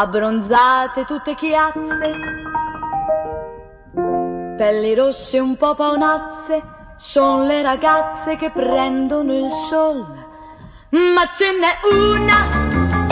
abbronzate tutte chiazze, pelli rosse un po' paonazze, sono le ragazze che prendono il sol. Ma ce n'è una